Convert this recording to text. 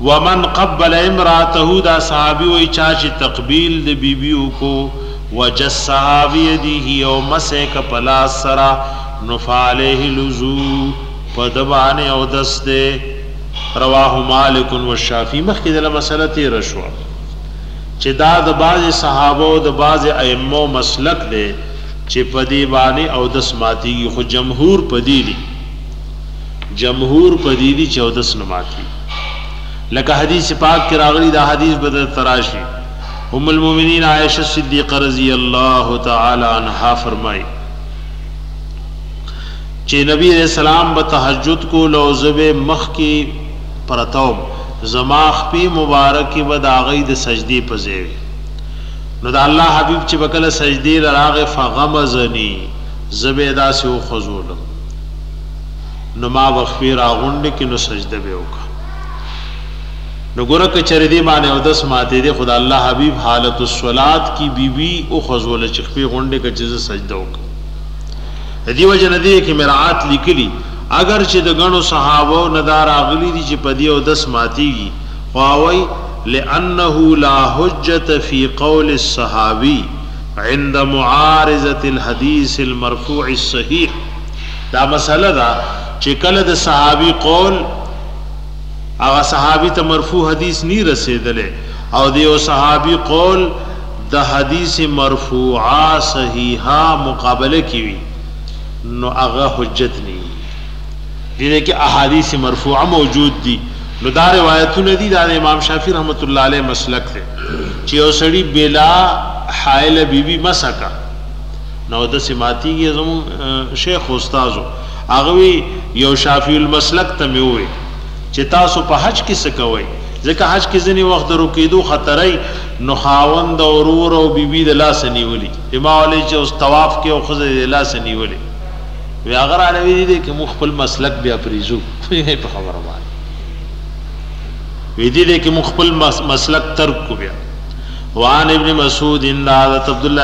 ومن قبل امراته دا صحابی وی چا چی تقبیل د بی بی وکو وجسها بیده او مسه ک په لاس سره نو فعلیه الوضو په ده باندې اودس دی رواه مالک والشافعی مخکی دله مسله تیره شوه چی دا د بعضی صحابه او د بعضی ائمه مسلک دی چی په دی باندې اودس ماتیږي خو جمهور په دی دی جمهور په دې دي چې اودس نه ماتوي لکه حدیث پاک کې راغلي دا حدیث به درته راشي ام المؤمنین عائشه صدیقه رضی الله تعالی عنها فرمایي چې نبی رسول الله به تهجد کو لوزبه مخ کې پرتاو زما خپې مبارکې به د هغې د سجدې په ځای نو د الله حبیب چې به کله سجدې له راغې فغمزني زه به داسې وخوځولم نو ما وخفی راغونډ کی نو سجده به وکا نو ګوره که چرې دی باندې او دس ماته دی خدا الله حبیب حالت الصلات کی بی بی او خزول چخپی غونډه کې چې سجده وک دی وجه نه دی کې مراعات لیکلی اگر چې د غنو صحابه نه دار اغلی دي چې پدی او دس ماتیږي خواوی لانه لا حجت فی قول الصحابی عند معارضه الحديث المرفوع الصحيح دا مسله ده چې کله د صحابي قول هغه صحابي ته مرفوع حدیث نی رسیدلې او د یو صحابي قول د حدیث مرفوعه صحیحه مقابله کیوي نو هغه حجت نی دي کې احادیث مرفوعه موجود دي نو دا روایتونه دي د امام شافعي رحمت الله علیه مسلک دی چې یو سړی بلا حائل بیبي مسکه نو دسی ماتیږي زمون شیخ استادو هغه وی یو شافعی المسلک ته می وی چې تاسو په حج کې څه کوئ ځکه حج کې ځینې وخت د رکیدو خطرای نو خاوند او ورور او بیبي د لاس نیولي امام علی چې اوس طواف کې او خزه د لاس نیولي وی هغه را لوي دي کې مخ خپل مسلک بیا پریزو په خبره باندې وی دي کې مخ خپل مسلک ترک کو بیا وان ابن مسعود ان عبد الله